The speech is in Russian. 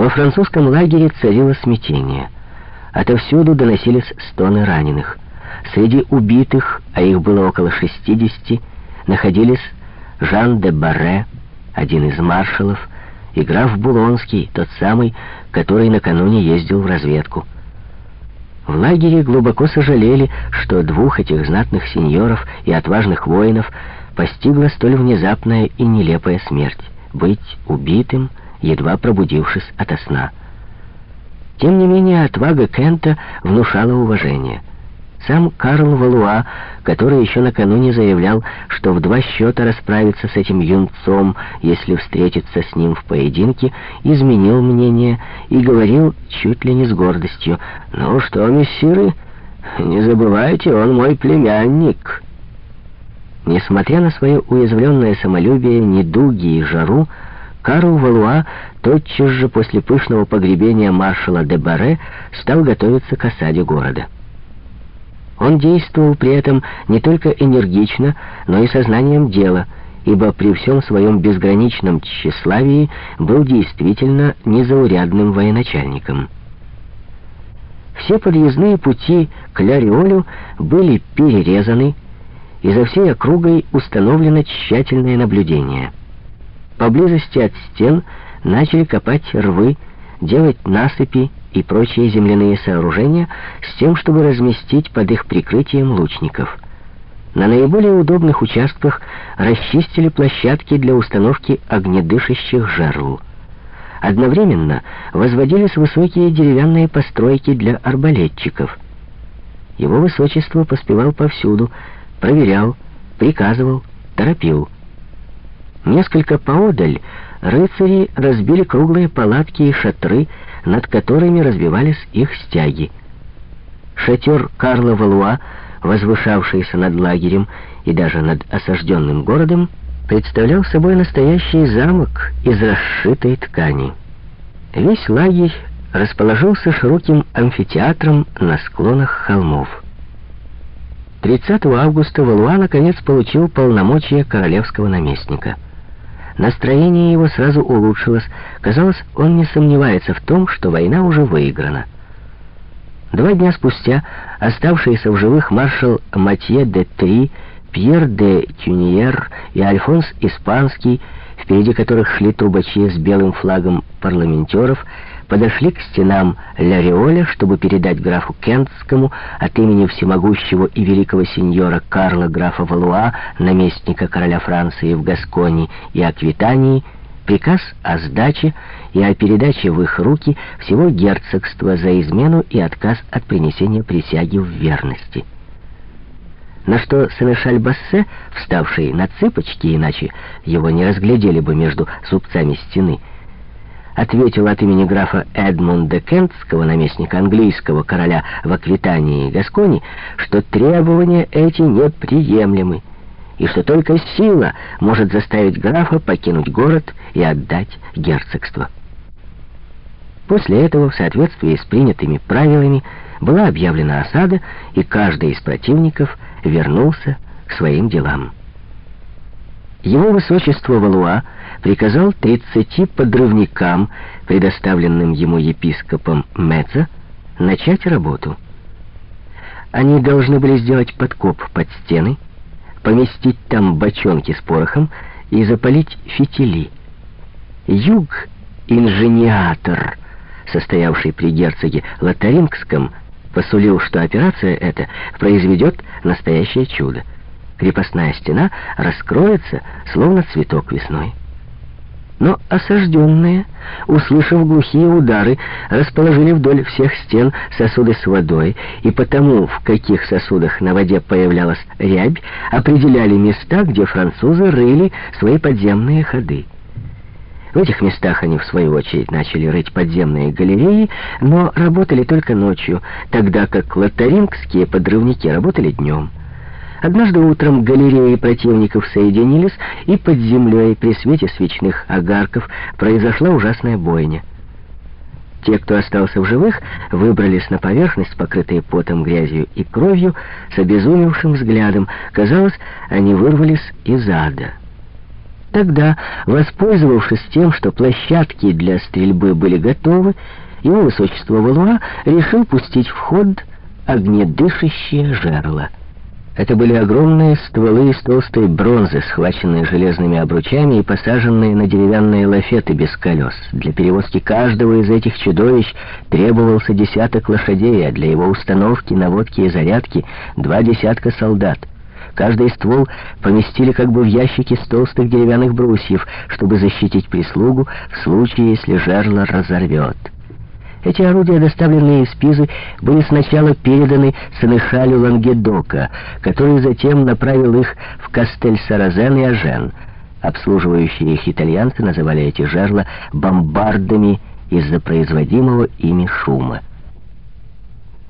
Во французском лагере царило смятение. Отовсюду доносились стоны раненых. Среди убитых, а их было около 60, находились Жан де Барре, один из маршалов, и граф Булонский, тот самый, который накануне ездил в разведку. В лагере глубоко сожалели, что двух этих знатных сеньоров и отважных воинов постигла столь внезапная и нелепая смерть — быть убитым, едва пробудившись ото сна. Тем не менее, отвага Кента внушала уважение — сам Карл Валуа, который еще накануне заявлял, что в два счета расправится с этим юнцом, если встретится с ним в поединке, изменил мнение и говорил чуть ли не с гордостью, «Ну что, мессиры, не забывайте, он мой племянник». Несмотря на свое уязвленное самолюбие, недуги и жару, Карл Валуа тотчас же после пышного погребения маршала де Барре стал готовиться к осаде города. Он действовал при этом не только энергично, но и сознанием дела, ибо при всем своем безграничном тщеславии был действительно незаурядным военачальником. Все подъездные пути к Ляриолю были перерезаны, и за всей округой установлено тщательное наблюдение. Поблизости от стен начали копать рвы, делать насыпи и прочие земляные сооружения с тем, чтобы разместить под их прикрытием лучников. На наиболее удобных участках расчистили площадки для установки огнедышащих жерл. Одновременно возводились высокие деревянные постройки для арбалетчиков. Его высочество поспевал повсюду, проверял, приказывал, торопил. Несколько поодаль рыцари разбили круглые палатки и шатры, над которыми развивались их стяги. Шатер Карла Валуа, возвышавшийся над лагерем и даже над осажденным городом, представлял собой настоящий замок из расшитой ткани. Весь лагерь расположился широким амфитеатром на склонах холмов. 30 августа Валуа наконец получил полномочия королевского наместника — Настроение его сразу улучшилось. Казалось, он не сомневается в том, что война уже выиграна. Два дня спустя оставшиеся в живых маршал Матье де Три, Пьер де Тюниер и Альфонс Испанский, впереди которых шли трубачи с белым флагом парламентеров, подошли к стенам Ля чтобы передать графу Кентскому от имени всемогущего и великого сеньора Карла графа Валуа, наместника короля Франции в Гаскони и Аквитании, приказ о сдаче и о передаче в их руки всего герцогства за измену и отказ от принесения присяги в верности. На что Сенешаль Бассе, вставший на цыпочки, иначе его не разглядели бы между зубцами стены, ответил от имени графа Эдмунда Кентского, наместника английского короля в Аквитании и Гаскони, что требования эти неприемлемы, и что только сила может заставить графа покинуть город и отдать герцогство. После этого, в соответствии с принятыми правилами, была объявлена осада, и каждый из противников вернулся к своим делам. Его высочество Валуа приказал 30 подрывникам, предоставленным ему епископом Меца, начать работу. Они должны были сделать подкоп под стены, поместить там бочонки с порохом и запалить фитили. Юг, инжениатор, состоявший при герцоге Лотарингском, посулил, что операция эта произведет настоящее чудо крепостная стена раскроется, словно цветок весной. Но осажденные, услышав глухие удары, расположили вдоль всех стен сосуды с водой, и потому, в каких сосудах на воде появлялась рябь, определяли места, где французы рыли свои подземные ходы. В этих местах они, в свою очередь, начали рыть подземные галереи, но работали только ночью, тогда как лотарингские подрывники работали днем. Однажды утром галереи противников соединились, и под землей при свете свечных огарков произошла ужасная бойня. Те, кто остался в живых, выбрались на поверхность, покрытые потом, грязью и кровью, с обезумевшим взглядом. Казалось, они вырвались из ада. Тогда, воспользовавшись тем, что площадки для стрельбы были готовы, его высочество Валуа решил пустить в ход огнедышащее жерло. Это были огромные стволы из толстой бронзы, схваченные железными обручами и посаженные на деревянные лафеты без колес. Для перевозки каждого из этих чудовищ требовался десяток лошадей, а для его установки, наводки и зарядки два десятка солдат. Каждый ствол поместили как бы в ящики с толстых деревянных брусьев, чтобы защитить прислугу в случае, если жерло разорвет. Эти орудия, доставленные из Пизы, были сначала переданы Сенешалю Лангедока, который затем направил их в Кастель-Саразен и Ажен. Обслуживающие их итальянцы называли эти жерла бомбардами из-за производимого ими шума.